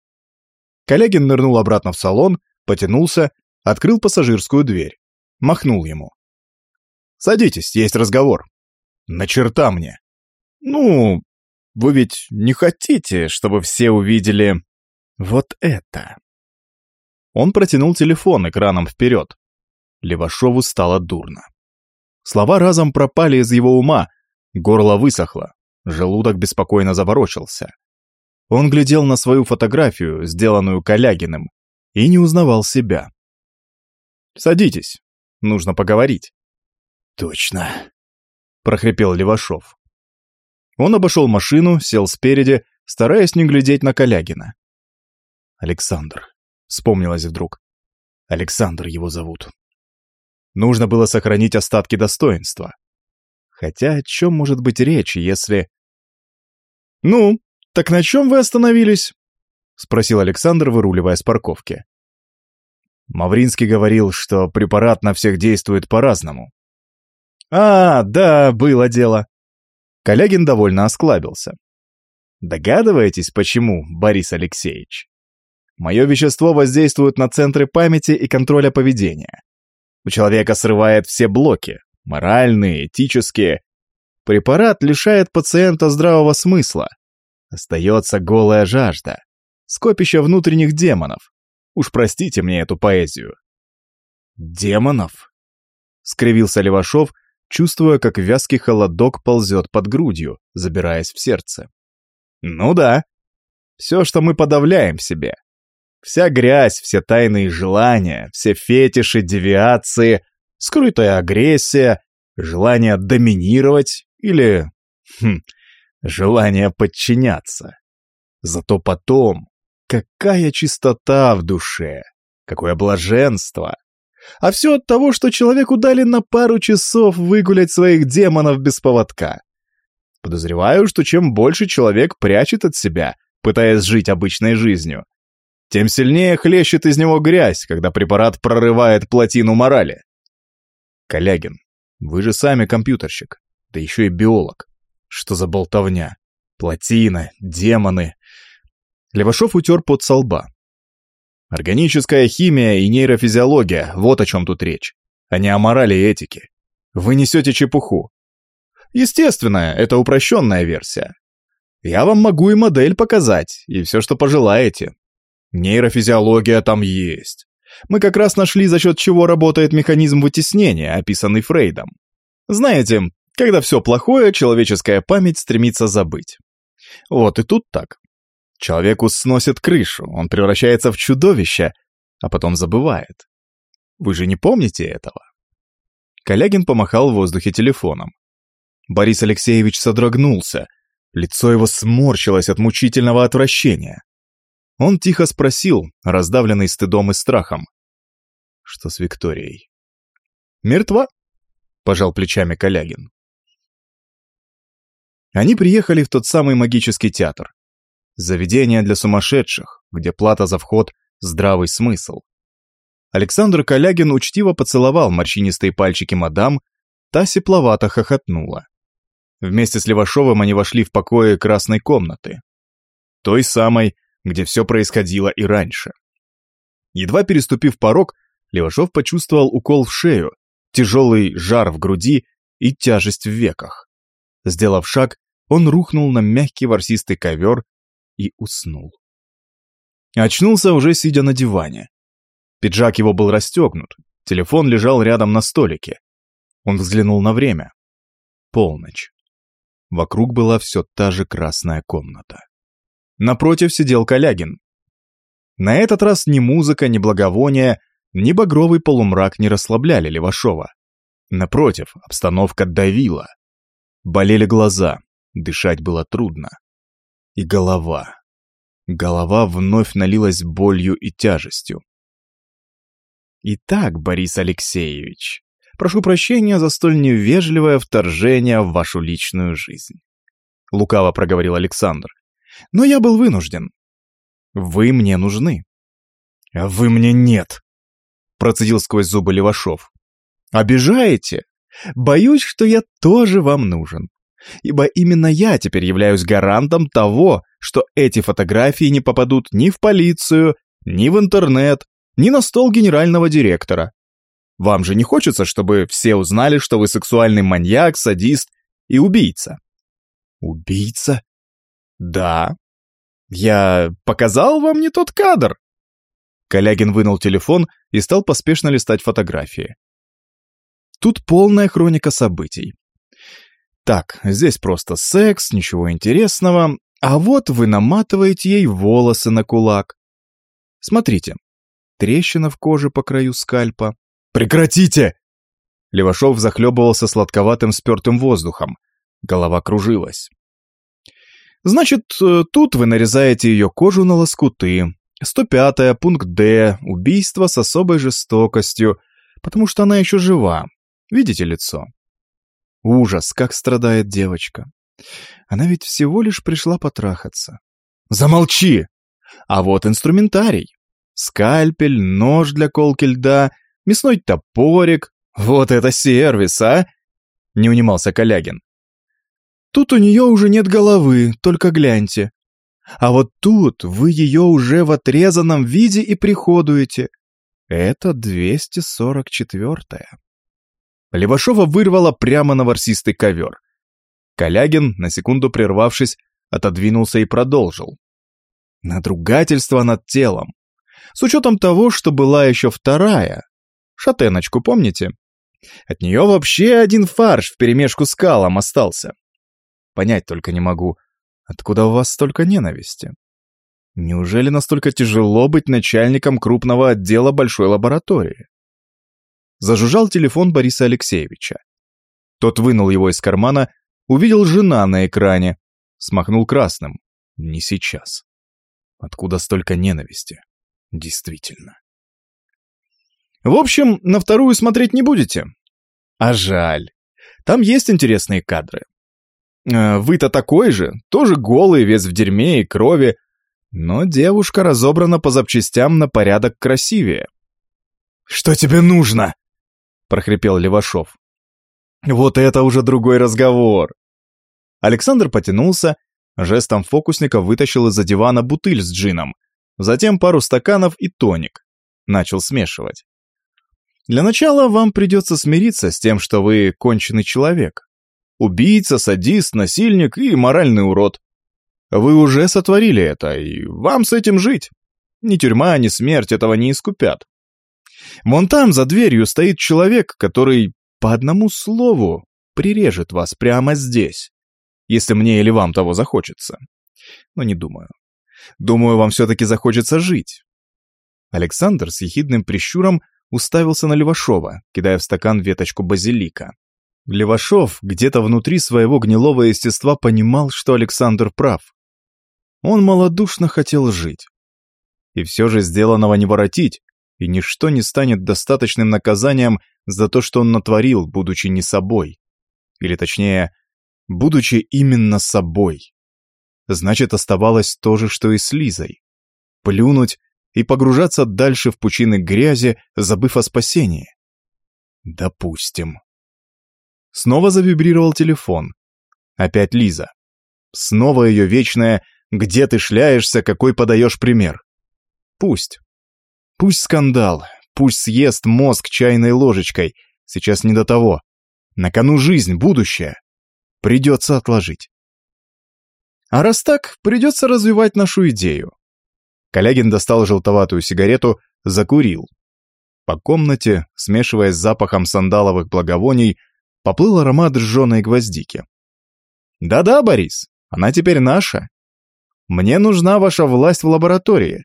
Коллегин нырнул обратно в салон, потянулся, открыл пассажирскую дверь. Махнул ему. «Садитесь, есть разговор». «На черта мне». «Ну, вы ведь не хотите, чтобы все увидели вот это?» Он протянул телефон экраном вперед. Левашову стало дурно. Слова разом пропали из его ума, горло высохло, желудок беспокойно заворочился. Он глядел на свою фотографию, сделанную Калягиным, и не узнавал себя. «Садитесь, нужно поговорить». «Точно», — прохрипел Левашов. Он обошел машину, сел спереди, стараясь не глядеть на Калягина. Александр. Вспомнилось вдруг. Александр его зовут. Нужно было сохранить остатки достоинства. Хотя о чем может быть речь, если... «Ну, так на чем вы остановились?» — спросил Александр, выруливая с парковки. Мавринский говорил, что препарат на всех действует по-разному. «А, да, было дело». Калягин довольно осклабился. «Догадываетесь, почему, Борис Алексеевич?» Мое вещество воздействует на центры памяти и контроля поведения. У человека срывает все блоки, моральные, этические. Препарат лишает пациента здравого смысла. Остается голая жажда, скопище внутренних демонов. Уж простите мне эту поэзию. «Демонов?» — скривился Левашов, чувствуя, как вязкий холодок ползет под грудью, забираясь в сердце. «Ну да. Все, что мы подавляем себе. Вся грязь, все тайные желания, все фетиши, девиации, скрытая агрессия, желание доминировать или... Хм, желание подчиняться. Зато потом, какая чистота в душе, какое блаженство. А все от того, что человеку дали на пару часов выгулять своих демонов без поводка. Подозреваю, что чем больше человек прячет от себя, пытаясь жить обычной жизнью, тем сильнее хлещет из него грязь, когда препарат прорывает плотину морали. Колягин, вы же сами компьютерщик, да еще и биолог. Что за болтовня? Плотина, демоны. Левашов утер под со лба. Органическая химия и нейрофизиология, вот о чем тут речь, а не о морали и этике. Вы несете чепуху. Естественно, это упрощенная версия. Я вам могу и модель показать, и все, что пожелаете. Нейрофизиология там есть. Мы как раз нашли, за счет чего работает механизм вытеснения, описанный Фрейдом. Знаете, когда все плохое, человеческая память стремится забыть. Вот и тут так. Человеку сносит крышу, он превращается в чудовище, а потом забывает. Вы же не помните этого? Калягин помахал в воздухе телефоном. Борис Алексеевич содрогнулся, лицо его сморщилось от мучительного отвращения. Он тихо спросил, раздавленный стыдом и страхом. Что с Викторией? Мертва? Пожал плечами Калягин. Они приехали в тот самый магический театр. Заведение для сумасшедших, где плата за вход – здравый смысл. Александр Калягин учтиво поцеловал морщинистые пальчики мадам, та сепловато хохотнула. Вместе с Левашовым они вошли в покои красной комнаты. Той самой, где все происходило и раньше. Едва переступив порог, Левашов почувствовал укол в шею, тяжелый жар в груди и тяжесть в веках. Сделав шаг, он рухнул на мягкий ворсистый ковер и уснул. Очнулся уже сидя на диване. Пиджак его был расстегнут, телефон лежал рядом на столике. Он взглянул на время. Полночь. Вокруг была все та же красная комната. Напротив сидел Калягин. На этот раз ни музыка, ни благовония, ни багровый полумрак не расслабляли Левашова. Напротив, обстановка давила. Болели глаза, Дышать было трудно. И голова. Голова вновь налилась болью и тяжестью. «Итак, Борис Алексеевич, прошу прощения за столь невежливое вторжение в вашу личную жизнь», — лукаво проговорил Александр. «Но я был вынужден. Вы мне нужны». «А вы мне нет», — процедил сквозь зубы Левашов. «Обижаете? Боюсь, что я тоже вам нужен. Ибо именно я теперь являюсь гарантом того, что эти фотографии не попадут ни в полицию, ни в интернет, ни на стол генерального директора. Вам же не хочется, чтобы все узнали, что вы сексуальный маньяк, садист и убийца? Убийца? Да. Я показал вам не тот кадр. Калягин вынул телефон и стал поспешно листать фотографии. Тут полная хроника событий. Так, здесь просто секс, ничего интересного, а вот вы наматываете ей волосы на кулак. Смотрите, трещина в коже по краю скальпа. «Прекратите!» Левашов захлебывался сладковатым спертым воздухом. Голова кружилась. «Значит, э, тут вы нарезаете ее кожу на лоскуты. 105-я, пункт Д, убийство с особой жестокостью, потому что она еще жива. Видите лицо? Ужас, как страдает девочка. Она ведь всего лишь пришла потрахаться. Замолчи! А вот инструментарий. Скальпель, нож для колки льда, мясной топорик. Вот это сервис, а? Не унимался Калягин. Тут у нее уже нет головы, только гляньте. А вот тут вы ее уже в отрезанном виде и приходуете. Это 244-я. Левашова вырвала прямо на ворсистый ковер. Калягин, на секунду прервавшись, отодвинулся и продолжил. Надругательство над телом. С учетом того, что была еще вторая. Шатеночку помните? От нее вообще один фарш вперемешку с калом остался. Понять только не могу, откуда у вас столько ненависти? Неужели настолько тяжело быть начальником крупного отдела большой лаборатории? Зажужжал телефон Бориса Алексеевича. Тот вынул его из кармана, увидел жена на экране, смахнул красным. Не сейчас. Откуда столько ненависти? Действительно. В общем, на вторую смотреть не будете? А жаль. Там есть интересные кадры. Э, вы-то такой же, тоже голый, весь в дерьме и крови, но девушка разобрана по запчастям на порядок красивее. «Что тебе нужно?» — прохрипел Левашов. «Вот это уже другой разговор!» Александр потянулся, жестом фокусника вытащил из-за дивана бутыль с джином, затем пару стаканов и тоник. Начал смешивать. «Для начала вам придется смириться с тем, что вы конченый человек. Убийца, садист, насильник и моральный урод. Вы уже сотворили это, и вам с этим жить. Ни тюрьма, ни смерть этого не искупят. Вон там, за дверью, стоит человек, который по одному слову прирежет вас прямо здесь, если мне или вам того захочется. Но не думаю. Думаю, вам все-таки захочется жить. Александр с ехидным прищуром уставился на Левашова, кидая в стакан веточку базилика. Левашов где-то внутри своего гнилого естества понимал, что Александр прав. Он малодушно хотел жить. И все же сделанного не воротить, и ничто не станет достаточным наказанием за то, что он натворил, будучи не собой. Или точнее, будучи именно собой. Значит, оставалось то же, что и с Лизой. Плюнуть и погружаться дальше в пучины грязи, забыв о спасении. Допустим. Снова завибрировал телефон. Опять Лиза. Снова ее вечное «Где ты шляешься, какой подаешь пример?» Пусть. Пусть скандал, пусть съест мозг чайной ложечкой. Сейчас не до того. На кону жизнь, будущее. Придется отложить. А раз так, придется развивать нашу идею. Калягин достал желтоватую сигарету, закурил. По комнате, смешиваясь с запахом сандаловых благовоний, поплыл аромат сжженной гвоздики. «Да-да, Борис, она теперь наша. Мне нужна ваша власть в лаборатории.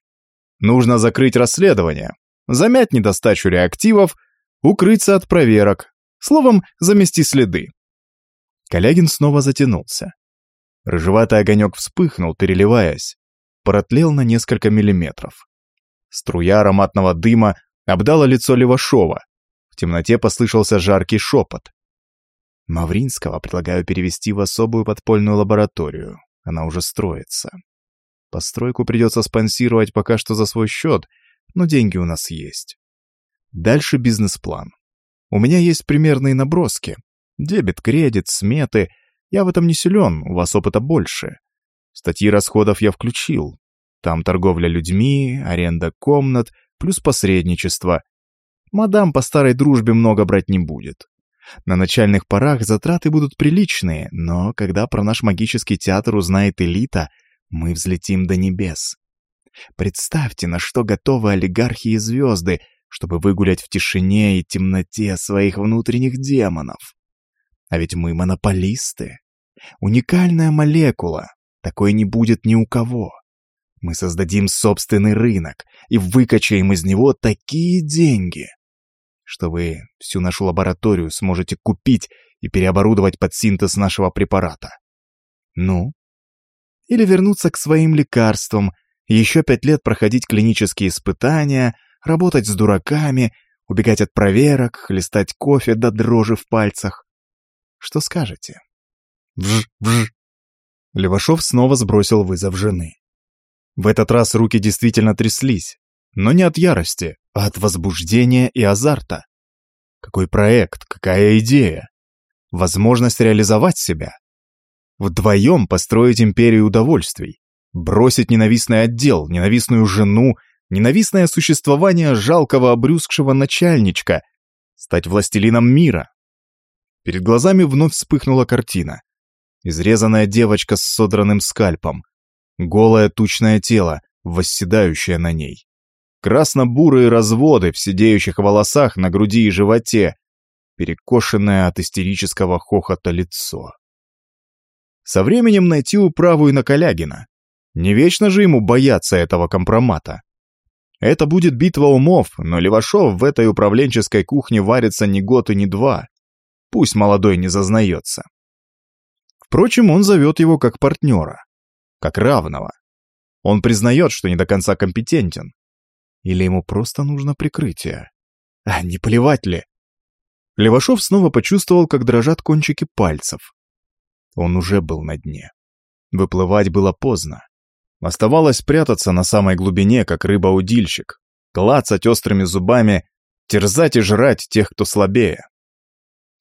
Нужно закрыть расследование, замять недостачу реактивов, укрыться от проверок, словом, замести следы. Калягин снова затянулся. Рыжеватый огонек вспыхнул, переливаясь. Протлел на несколько миллиметров. Струя ароматного дыма обдала лицо Левашова. В темноте послышался жаркий шепот. Мавринского предлагаю перевести в особую подпольную лабораторию. Она уже строится. Постройку придется спонсировать пока что за свой счет, но деньги у нас есть. Дальше бизнес-план. У меня есть примерные наброски. Дебет, кредит, сметы. Я в этом не силен, у вас опыта больше. Статьи расходов я включил. Там торговля людьми, аренда комнат, плюс посредничество. Мадам по старой дружбе много брать не будет. На начальных порах затраты будут приличные, но когда про наш магический театр узнает элита, мы взлетим до небес. Представьте, на что готовы олигархи и звезды, чтобы выгулять в тишине и темноте своих внутренних демонов. А ведь мы монополисты. Уникальная молекула. Такой не будет ни у кого. Мы создадим собственный рынок и выкачаем из него такие деньги, что вы всю нашу лабораторию сможете купить и переоборудовать под синтез нашего препарата. Ну? Или вернуться к своим лекарствам, еще пять лет проходить клинические испытания, работать с дураками, убегать от проверок, хлестать кофе до дрожи в пальцах. Что скажете? Вж, вж. Левашов снова сбросил вызов жены. В этот раз руки действительно тряслись, но не от ярости, а от возбуждения и азарта. Какой проект, какая идея? Возможность реализовать себя. Вдвоем построить империю удовольствий. Бросить ненавистный отдел, ненавистную жену, ненавистное существование жалкого обрюзгшего начальничка. Стать властелином мира. Перед глазами вновь вспыхнула картина. Изрезанная девочка с содранным скальпом. Голое тучное тело, восседающее на ней красно-бурые разводы в сидеющих волосах на груди и животе, перекошенное от истерического хохота лицо. Со временем найти управу и на Калягина. Не вечно же ему бояться этого компромата. Это будет битва умов, но Левашов в этой управленческой кухне варится ни год и ни два. Пусть молодой не зазнается. Впрочем, он зовет его как партнера, как равного. Он признает, что не до конца компетентен, или ему просто нужно прикрытие? А не плевать ли? Левашов снова почувствовал, как дрожат кончики пальцев. Он уже был на дне. Выплывать было поздно. Оставалось прятаться на самой глубине, как рыба-удильщик, клацать острыми зубами, терзать и жрать тех, кто слабее.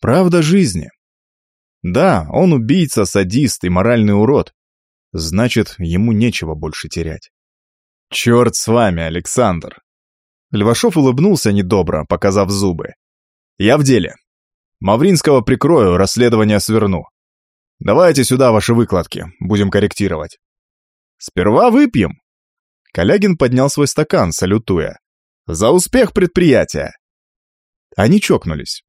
Правда жизни. Да, он убийца, садист и моральный урод. Значит, ему нечего больше терять. «Черт с вами, Александр!» Львашов улыбнулся недобро, показав зубы. «Я в деле. Мавринского прикрою, расследование сверну. Давайте сюда ваши выкладки, будем корректировать». «Сперва выпьем!» Калягин поднял свой стакан, салютуя. «За успех предприятия!» Они чокнулись.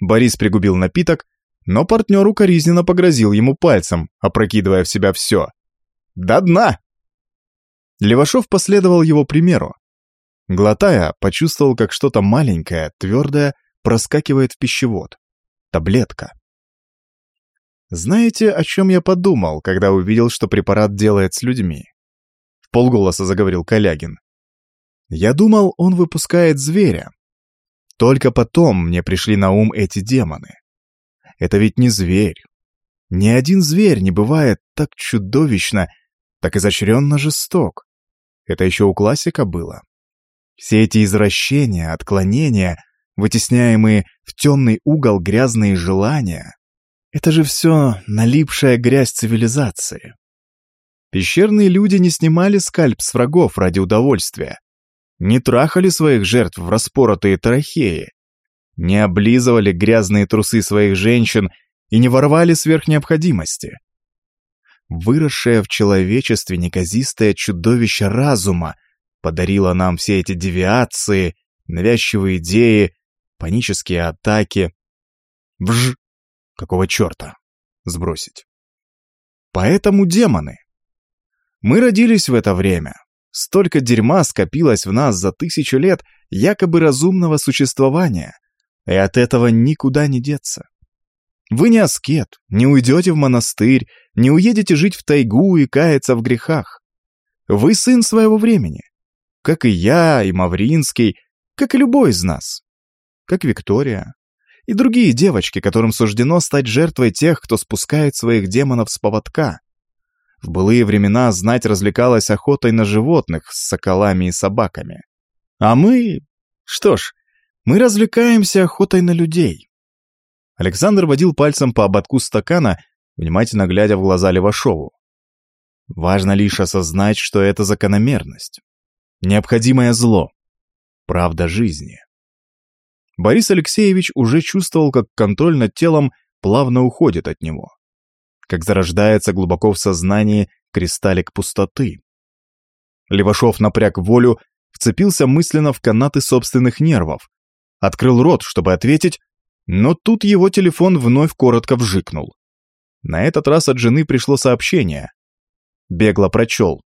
Борис пригубил напиток, но партнер укоризненно погрозил ему пальцем, опрокидывая в себя все. «До дна!» Левашов последовал его примеру. Глотая, почувствовал, как что-то маленькое, твердое проскакивает в пищевод. Таблетка. Знаете, о чем я подумал, когда увидел, что препарат делает с людьми? В полголоса заговорил Калягин. Я думал, он выпускает зверя. Только потом мне пришли на ум эти демоны. Это ведь не зверь. Ни один зверь не бывает так чудовищно так изощренно жесток. Это еще у классика было. Все эти извращения, отклонения, вытесняемые в темный угол грязные желания, это же все налипшая грязь цивилизации. Пещерные люди не снимали скальп с врагов ради удовольствия, не трахали своих жертв в распоротые трахеи, не облизывали грязные трусы своих женщин и не ворвали сверх необходимости выросшее в человечестве неказистое чудовище разума, подарило нам все эти девиации, навязчивые идеи, панические атаки. Вж! Какого черта? Сбросить. Поэтому демоны. Мы родились в это время. Столько дерьма скопилось в нас за тысячу лет якобы разумного существования, и от этого никуда не деться. Вы не аскет, не уйдете в монастырь, не уедете жить в тайгу и каяться в грехах. Вы сын своего времени, как и я, и Мавринский, как и любой из нас, как Виктория и другие девочки, которым суждено стать жертвой тех, кто спускает своих демонов с поводка. В былые времена знать развлекалась охотой на животных с соколами и собаками. А мы... Что ж, мы развлекаемся охотой на людей. Александр водил пальцем по ободку стакана, внимательно глядя в глаза Левашову. Важно лишь осознать, что это закономерность. Необходимое зло. Правда жизни. Борис Алексеевич уже чувствовал, как контроль над телом плавно уходит от него. Как зарождается глубоко в сознании кристаллик пустоты. Левашов напряг волю, вцепился мысленно в канаты собственных нервов, открыл рот, чтобы ответить, но тут его телефон вновь коротко вжикнул. На этот раз от жены пришло сообщение. Бегло прочел.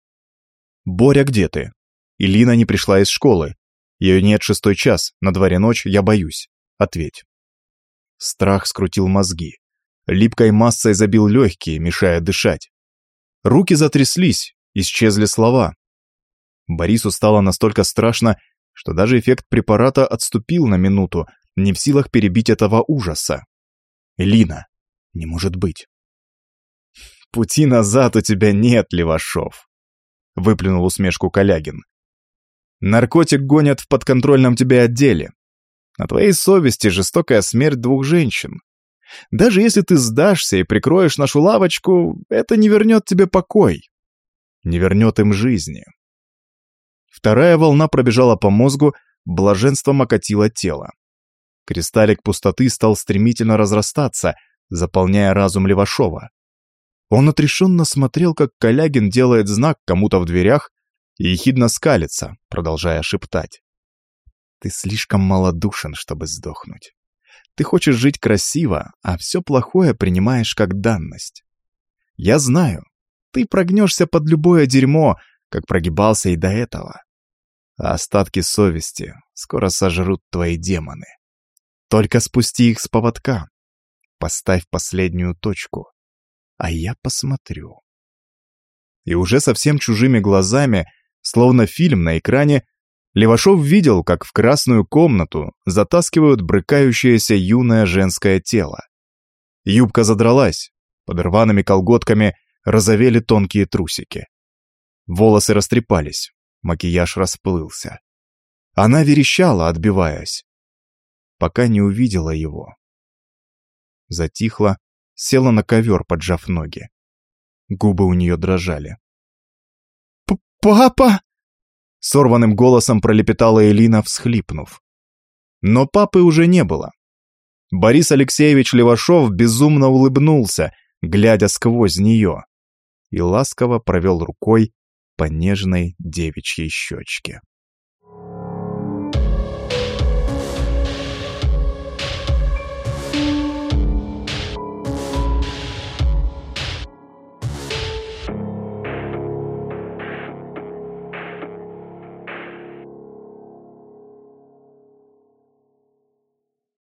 «Боря, где ты?» Илина не пришла из школы. Ее нет шестой час, на дворе ночь, я боюсь. Ответь. Страх скрутил мозги. Липкой массой забил легкие, мешая дышать. Руки затряслись, исчезли слова. Борису стало настолько страшно, что даже эффект препарата отступил на минуту, не в силах перебить этого ужаса. Элина, не может быть. «Пути назад у тебя нет, Левашов», — выплюнул усмешку Калягин. Наркотик гонят в подконтрольном тебе отделе. На твоей совести жестокая смерть двух женщин. Даже если ты сдашься и прикроешь нашу лавочку, это не вернет тебе покой. Не вернет им жизни. Вторая волна пробежала по мозгу, блаженством окатило тело. Кристаллик пустоты стал стремительно разрастаться, заполняя разум Левашова. Он отрешенно смотрел, как Калягин делает знак кому-то в дверях, и ехидно скалится, продолжая шептать. «Ты слишком малодушен, чтобы сдохнуть. Ты хочешь жить красиво, а все плохое принимаешь как данность. Я знаю, ты прогнешься под любое дерьмо, как прогибался и до этого. А остатки совести скоро сожрут твои демоны. Только спусти их с поводка. Поставь последнюю точку, а я посмотрю». И уже совсем чужими глазами Словно фильм на экране, Левашов видел, как в красную комнату затаскивают брыкающееся юное женское тело. Юбка задралась, под рваными колготками розовели тонкие трусики. Волосы растрепались, макияж расплылся. Она верещала, отбиваясь, пока не увидела его. Затихла, села на ковер, поджав ноги. Губы у нее дрожали. «Папа!» Сорванным голосом пролепетала Элина, всхлипнув. Но папы уже не было. Борис Алексеевич Левашов безумно улыбнулся, глядя сквозь нее, и ласково провел рукой по нежной девичьей щечке.